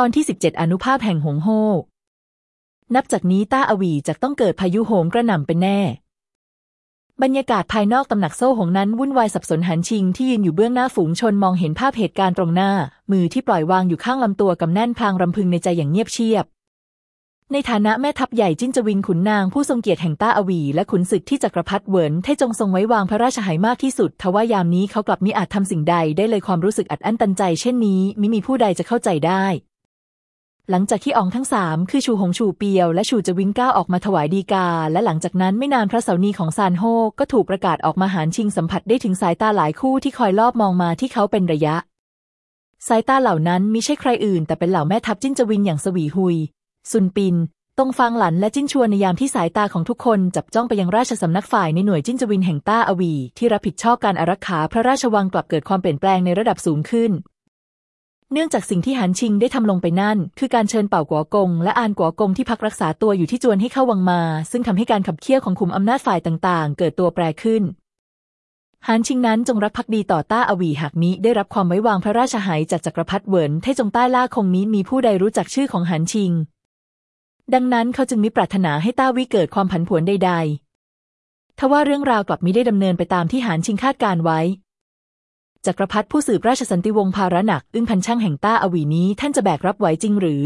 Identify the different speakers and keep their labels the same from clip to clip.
Speaker 1: ตอนที่ 17 อนุภาพแห่งหงโฮนับจากนี้ต้าอวีจะต้องเกิดพายุโหมกระหน่ำเป็นแน่ บรรยากาศภายนอกตำหนักโซ่หงนั้นวุ่นวายสับสนหันชิงที่ยืนอยู่เบื้องหน้าฝูงชนมองเห็นภาพเหตุการณ์ตรงหน้า มือที่ปล่อยวางอยู่ข้างลำตัวกำแน่นพลางรำพึงในใจอย่างเงียบเชียบ ในฐานะแม่ทัพใหญ่จิ้นจวินขุนนางผู้ทรงเกียรติแห่งต้าอวี และขุนศึกที่จักรพรรดิเหวินให้จงทรงไว้วางพระราชหายมากที่สุดทว่ายามนี้เขากลับมิอาจทำสิ่งใดได้เลยความรู้สึกอัดอั้นตันใจ เช่นนี้มิมีผู้ใดจะเข้าใจได้ หลังจากที่อองทั้งสามคือชูหงชูเปียว และชูจวิงก้าออกมาถวายดีกา และหลังจากนั้นไม่นานพระเสานีของซานโฮก็ถูกประกาศออกมาหารชิงสัมผัสได้ถึงสายตาหลายคู่ที่คอยลอบมองมาที่เขาเป็นระยะ สายตาเหล่านั้นมิใช่ใครอื่น แต่เป็นเหล่าแม่ทัพจิ้นจวินอย่างสวีหุย ซุนปินตงฟางหลันและจิ้นชวนในยามที่สายตาของทุกคนจับจ้องไปยังราชสำนักฝ่ายในหน่วยจิ้นจวินแห่งต้าอวี ที่รับผิดชอบการอารักขาพระราชวังกลับเกิดความเปลี่ยนแปลงในระดับสูงขึ้น เนื่องจากสิ่งที่หันชิงได้ทำลงไปนั่น คือการเชิญเป่ากัวกง และอานกัวกงที่พักรักษาตัวอยู่ที่จวนให้เข้าวังมา ซึ่งทำให้การขับเคี่ยวของขุมอำนาจฝ่ายต่างๆ เกิดตัวแปรขึ้นหันชิงนั้นจงรักภักดีต่อต้าอวีหากมิได้รับความไว้วางพระราชหายจากจักรพรรดิเหวินเทจงใต้ล่าคงมิมีผู้ใดรู้จักชื่อของหันชิง ดังนั้นเขาจึงมิปรารถนาให้ต้าวิเกิดความผันผวนใดๆทว่าเรื่องราวกลับมิได้ดำเนินไปตามที่หันชิงคาดการไว้ จักรพรรดิผู้สืบราชสันติวงศ์ภาระหนัก อึ้งพันช่างแห่งต้าอวีนี้ท่านจะแบกรับไหวจริงหรือ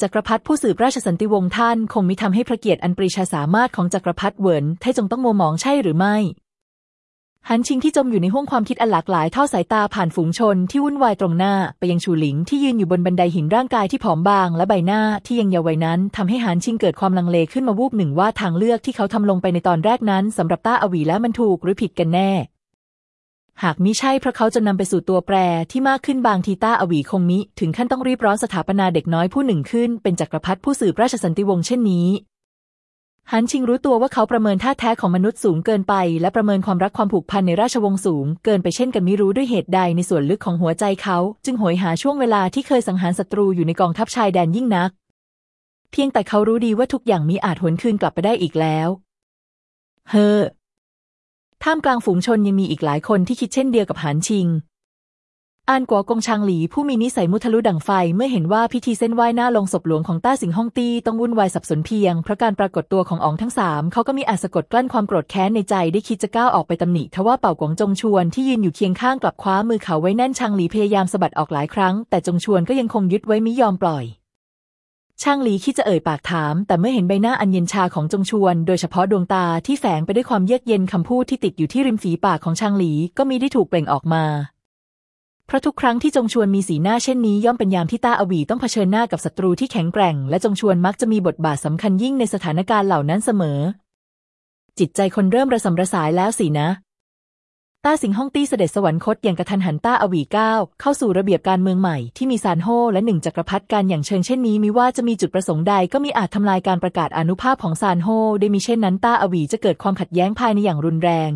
Speaker 1: จักรพรรดิผู้สืบราชสันติวงศ์ท่านคงมิทำให้พระเกียรติอันปรีชาสามารถของจักรพรรดิเหวินไทจงต้องโมหมองใช่หรือไม่หันชิงที่จมอยู่ในห้วงความคิดอันหลากหลายทอดสายตาผ่านฝูงชนที่วุ่นวายตรงหน้า ไปยังชูหลิงที่ยืนอยู่บนบันไดหินร่างกายที่ผอมบาง และใบหน้าที่ยังเยาว์วัยนั้นทำให้หันชิงเกิดความลังเลขึ้นมาวูบหนึ่งว่าทางเลือกที่เขาทำลงไปในตอนแรกนั้นสำหรับต้าอวีแล้วมันถูกหรือผิดกันแน่ หากมิใช่เพราะเขาจะนำไปสู่ตัวแปรที่มากขึ้นบางทีต้าอวีคงมิ ถึงขั้นต้องรีบร้อนสถาปนาเด็กน้อยผู้หนึ่งขึ้น เป็นจักรพรรดิผู้สืบราชสันติวงศ์เช่นนี้ฮันชิงรู้ตัวว่าเขาประเมินท่าแท้ของมนุษย์สูงเกินไป และประเมินความรักความผูกพันในราชวงศ์สูง เกินไปเช่นกันไม่รู้ด้วยเหตุใดในส่วนลึกของหัวใจเขา จึงโหยหาช่วงเวลาที่เคยสังหารศัตรูอยู่ในกองทัพชายแดนยิ่งนัก เพียงแต่เขารู้ดีว่าทุกอย่างมีอาจหวนคืนกลับไปได้อีกแล้ว เฮอ ท่ามกลางฝูงชนยังมีอีกหลายคนที่คิดเช่นเดียวกับหานชิง อานกัวกงชางหลีผู้มีนิสัยมุทะลุดั่งไฟเมื่อเห็นว่าพิธีเส้นไหว้หน้าลงศพหลวงของต้าสิงฮ่องตี้ต้องวุ่นวายสับสนเพียงเพราะการปรากฏตัวของอ๋องทั้งสามเขาก็มีอาจสะกดกลั้นความโกรธแค้นในใจได้คิดจะก้าวออกไปตำหนิทว่าเป่ากวงจงชวนที่ยืนอยู่เคียงข้างกลับคว้ามือเขาไว้แน่นชางหลีพยายามสะบัดออกหลายครั้ง แต่จงชวนก็ยังคงยึดไว้มิยอมปล่อย ช่างหลีคิดจะเอ่ยปากถาม แต่เมื่อเห็นใบหน้าอันเย็นชาของจงชวน โดยเฉพาะดวงตาที่แฝงไปด้วยความเยือกเย็นคำพูดที่ติดอยู่ที่ริมฝีปากของช่างหลีก็มิได้ถูกเปล่งออกมา เพราะทุกครั้งที่จงชวนมีสีหน้าเช่นนี้ย่อมเป็นยามที่ต้าอวีต้องเผชิญหน้ากับศัตรูที่แข็งแกร่ง และจงชวนมักจะมีบทบาทสำคัญยิ่งในสถานการณ์เหล่านั้นเสมอ จิตใจคนเริ่มระสำระสายแล้วสินะ ต้าสิงฮ่องตี้เสด็จสวรรคตอย่างกะทันหันต้าอวีก้าวเข้าสู่ระเบียบการเมืองใหม่ ที่มีซานโฮ่วและหนึ่งจักรพรรดิการหยั่งเชิงเช่นนี้มิว่าจะมีจุดประสงค์ใดก็มิอาจทำลายการประกาศอานุภาพของซานโฮ่วได้มีเช่นนั้นต้าอวีจะเกิดความขัดแย้งภายในอย่างรุนแรง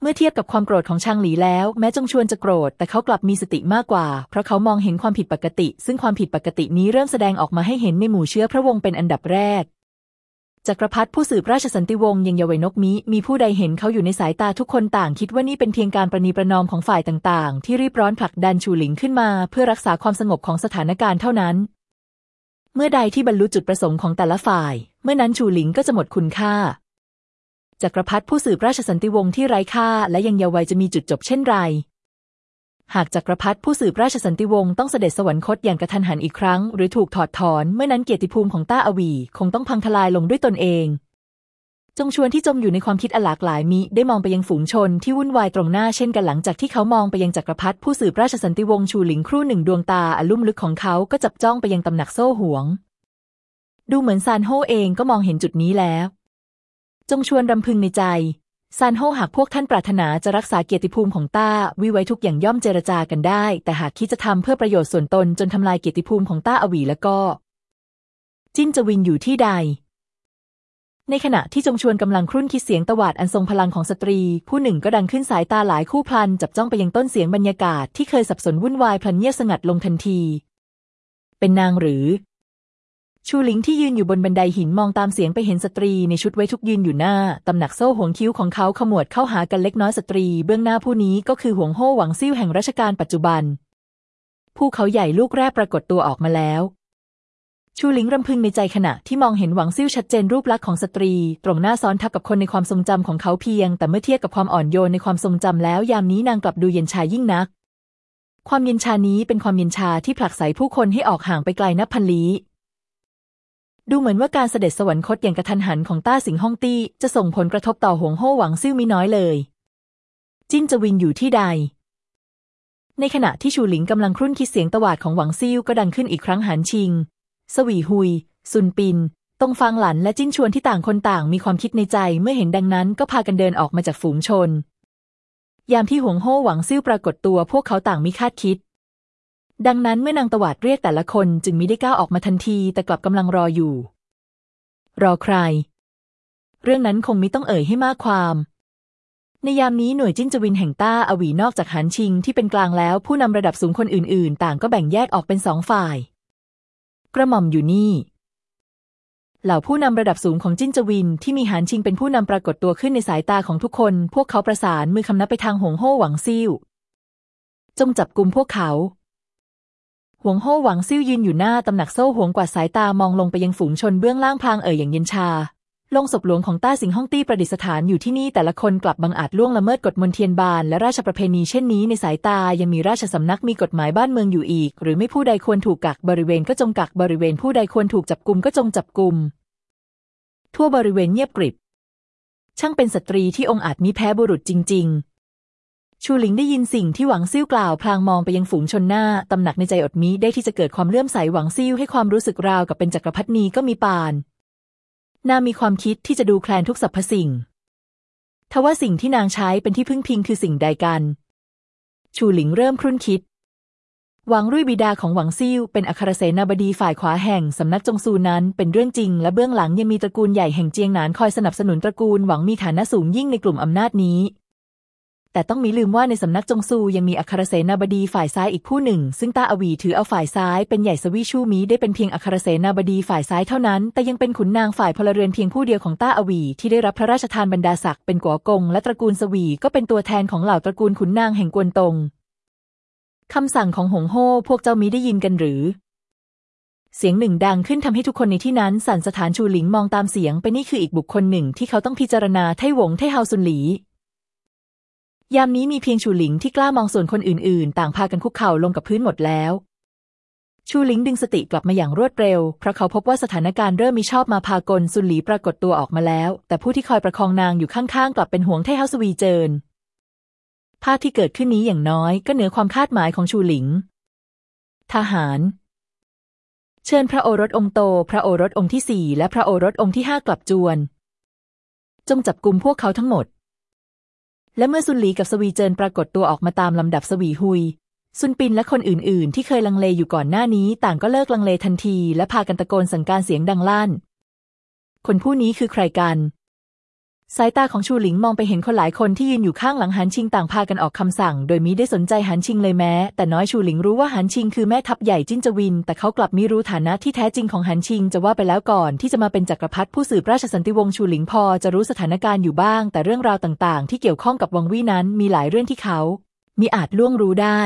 Speaker 1: เมื่อเทียบกับความโกรธของชางหลีแล้ว แม้จงชวนจะโกรธ แต่เขากลับมีสติมากกว่า เพราะเขามองเห็นความผิดปกติ ซึ่งความผิดปกตินี้เริ่มแสดงออกมาให้เห็นในหมู่เชื้อพระวงศ์เป็นอันดับแรก จักรพรรดิผู้สืบราชสันติวงศ์ยังเยาวนกมิมีผู้ใดเห็นเขาอยู่ในสายตาทุกคนต่างคิดว่านี่เป็นเพียงการประนีประนอมของฝ่ายต่างๆ ที่รีบร้อนผลักดันชูหลิงขึ้นมาเพื่อรักษาความสงบของสถานการณ์เท่านั้น เมื่อใดที่บรรลุจุดประสงค์ของแต่ละฝ่าย เมื่อนั้นชูหลิงก็จะหมดคุณค่า จักรพรรดิผู้สืบราชสันติวงศ์ที่ไร้ค่าและยังเยาว์วัยจะมีจุดจบเช่นไร หากจักรพรรดิผู้สืบราชสันติวงศ์ต้องเสด็จสวรรคตอย่างกระทันหันอีกครั้ง หรือถูกถอดถอนเมื่อนั้นเกียรติภูมิของต้าอวี คงต้องพังทลายลงด้วยตนเอง จงชวนที่จมอยู่ในความคิดอหลากหลายมิได้มองไปยังฝูงชนที่วุ่นวายตรงหน้าเช่นกันหลังจากที่เขามองไปยังจักรพรรดิผู้สืบราชสันติวงศ์ชูหลิงครู่หนึ่งดวงตาอลุ่มลึกของเขาก็จับจ้องไปยังตำหนักโซ่หวง ดูเหมือนซานโฮเองก็มองเห็นจุดนี้แล้ว จงชวนรำพึงในใจ ซานโฮหากพวกท่านปรารถนาจะรักษาเกียรติภูมิของต้าวิไว้ทุกอย่างย่อมเจรจากันได้ แต่หากคิดจะทำเพื่อประโยชน์ส่วนตนจนทำลายเกียรติภูมิของต้าอวีแล้วก็ จิ้นจะวินอยู่ที่ใด ในขณะที่จงชวนกำลังครุ่นคิดเสียงตวาดอันทรงพลังของสตรี ผู้หนึ่งก็ดังขึ้นสายตาหลายคู่พลัน จับจ้องไปยังต้นเสียงบรรยากาศที่เคยสับสนวุ่นวายพลันเงียบสงัดลงทันที เป็นนางหรือ ชูหลิงที่ยืนอยู่บนบันไดหินมองตามเสียงไปเห็นสตรีในชุดไว้ทุกข์ยืนอยู่หน้า ตำหนักโซ่วหวงคิ้วของเขาขมวดเข้าหากันเล็กน้อยสตรี เบื้องหน้าผู้นี้ก็คือหวงโฮ่วหวังซิ่วแห่งรัชกาลปัจจุบันภูเขาใหญ่ลูกแรกปรากฏตัวออกมาแล้ว ชูหลิงรำพึงในใจขณะที่มองเห็นหวังซิ่วชัดเจนรูปลักษณ์ของสตรี ตรงหน้าซ้อนทับกับคนในความทรงจำของเขาเพียง แต่เมื่อเทียบกับความอ่อนโยนในความทรงจำแล้วยามนี้นางกลับดูเย็นชายิ่งนัก ความเย็นชานี้เป็นความเย็นชาที่ผลักไสผู้คนให้ออกห่างไปไกลนับพันลี้ ดูเหมือนว่าการเสด็จสวรรคตอย่างกระทันหันของต้าสิงฮ่องตี้จะส่งผลกระทบต่อหวงโฮหวังซิ่วมิน้อยเลย จิ้นจะวินอยู่ที่ใด ในขณะที่ชูหลิงกำลังครุ่นคิดเสียงตวาดของหวังซิ่วก็ดังขึ้นอีกครั้งหันชิง สวีหุย ซุนปินตงฟางหลันและจิ้นชวนที่ต่างคนต่างมีความคิดในใจเมื่อเห็นดังนั้นก็พากันเดินออกมาจากฝูงชน ยามที่หวงโฮหวังซิ่วปรากฏตัวพวกเขาต่างมิคาดคิด ดังนั้นเมื่อนางตวาดเรียกแต่ละคนจึงมิได้ก้าวออกมาทันทีแต่กลับกำลังรออยู่ รอใคร เรื่องนั้นคงมิต้องเอ่ยให้มากความในยามนี้หน่วยจิ้นจวินแห่งต้าอวีนอกจากหันชิงที่เป็นกลางแล้ว ผู้นำระดับสูงคนอื่น ๆ ต่างก็แบ่งแยกออกเป็นสองฝ่าย กระหม่อมอยู่นี่ เหล่าผู้นำระดับสูงของจิ้นจวินที่มีหานชิงเป็นผู้นำปรากฏตัวขึ้นในสายตาของทุกคน พวกเขาประสานมือคำนับไปทางหงโฮหวังซิ่วจงจับกลุ่มพวกเขา หวงโฮหวังซิ่วยืนอยู่หน้าตำหนักโซ่หวงกวาดสายตามองลงไปยังฝูงชนเบื้องล่างพลางเอ่ยอย่างเย็นชาลงศพหลวงของต้าสิงฮ่องตี้ประดิษฐานอยู่ที่นี่แต่ละคนกลับบังอาจล่วงละเมิดกฎมนเทียนบานและราชประเพณีเช่นนี้ในสายตายังมีราชสำนักมีกฎหมายบ้านเมืองอยู่อีก หรือไม่ผู้ใดควรถูกกักบริเวณก็จงกักบริเวณผู้ใดควรถูกจับกุมก็จงจับกุม ทั่วบริเวณเงียบกริบ ช่างเป็นสตรีที่องอาจมิแพ้บุรุษจริง ๆ ชูหลิงได้ยินสิ่งที่หวังซิ่วกล่าวพลางมองไปยังฝูงชนหน้า ตำหนักในใจอดมิได้ที่จะเกิดความเลื่อมใสหวังซิ่วให้ความรู้สึกราวกับเป็นจักรพรรดินีก็มีปาน นางมีความคิดที่จะดูแคลนทุกสรรพสิ่ง ทว่าสิ่งที่นางใช้เป็นที่พึ่งพิงคือสิ่งใดกัน ชูหลิงเริ่มครุ่นคิด หวังรุ่ยบิดาของหวังซิ่วเป็นอัครเสนาบดีฝ่ายขวาแห่งสำนักจงซูนั้น เป็นเรื่องจริง และเบื้องหลังยังมีตระกูลใหญ่แห่งเจียงหนานคอยสนับสนุนตระกูลหวังมีฐานะสูงยิ่งในกลุ่มอำนาจนี้ แต่ต้องมีลืมว่าในสำนักจงซูยังมีอัครเสนาบดีฝ่ายซ้ายอีกผู้หนึ่ง ซึ่งต้าอวีถือเอาฝ่ายซ้ายเป็นใหญ่สวีชูมีได้เป็นเพียงอัครเสนาบดีฝ่ายซ้ายเท่านั้น แต่ยังเป็นขุนนางฝ่ายพลเรือนเพียงผู้เดียวของต้าอวีที่ได้รับพระราชทานบรรดาศักดิ์เป็นกัวกง และตระกูลสวีก็เป็นตัวแทนของเหล่าตระกูลขุนนางแห่งกวนตงคำสั่งของหงโฮพวกเจ้ามีได้ยินกันหรือ เสียงหนึ่งดังขึ้นทำให้ทุกคนในที่นั้นสั่นสถานชูหลิงมองตามเสียงไปนี่คืออีกบุคคลหนึ่งที่เขาต้องพิจารณาไทหวงไทเฮาซุนหลี ยามนี้มีเพียงชูหลิงที่กล้ามองส่วนคนอื่นๆ ต่างพากันคุกเข่าลงกับพื้นหมดแล้ว ชูหลิงดึงสติกลับมาอย่างรวดเร็ว เพราะเขาพบว่าสถานการณ์เริ่มมีชอบมาพากลซุนหลีปรากฏตัวออกมาแล้ว แต่ผู้ที่คอยประคองนางอยู่ข้างๆ กลับเป็นห่วงไท่เฮาสวีเจินภาพที่เกิดขึ้นนี้อย่างน้อยก็เหนือความคาดหมายของชูหลิง ทหาร เชิญพระโอรสองค์โต พระโอรสองค์ที่สี่และพระโอรสองค์ที่ห้ากลับจวน จงจับกลุ่มพวกเขาทั้งหมด และเมื่อซุนหลีกับสวีเจินปรากฏตัวออกมาตามลำดับสวีฮุย ซุนปินและคนอื่นๆ ที่เคยลังเลอยู่ก่อนหน้านี้ ต่างก็เลิกลังเลทันที และพากันตะโกนสั่งการเสียงดังลั่น คนผู้นี้คือใครกัน สายตาของชูหลิงมองไปเห็นคนหลายคนที่ยืนอยู่ข้างหลังหันชิงต่างพากันออกคำสั่ง โดยมิได้สนใจหันชิงเลยแม้ แต่น้อยชูหลิงรู้ว่าหันชิงคือแม่ทัพใหญ่จิ้นจวิน แต่เขากลับมิรู้ฐานะที่แท้จริงของหันชิงจะว่าไปแล้วก่อน ที่จะมาเป็นจักรพรรดิผู้สืบราชสันติวงศ์ชูหลิงพอจะรู้สถานการณ์อยู่บ้าง แต่เรื่องราวต่างๆ ที่เกี่ยวข้องกับวังวี่นั้นมีหลายเรื่องที่เขามิอาจล่วงรู้ได้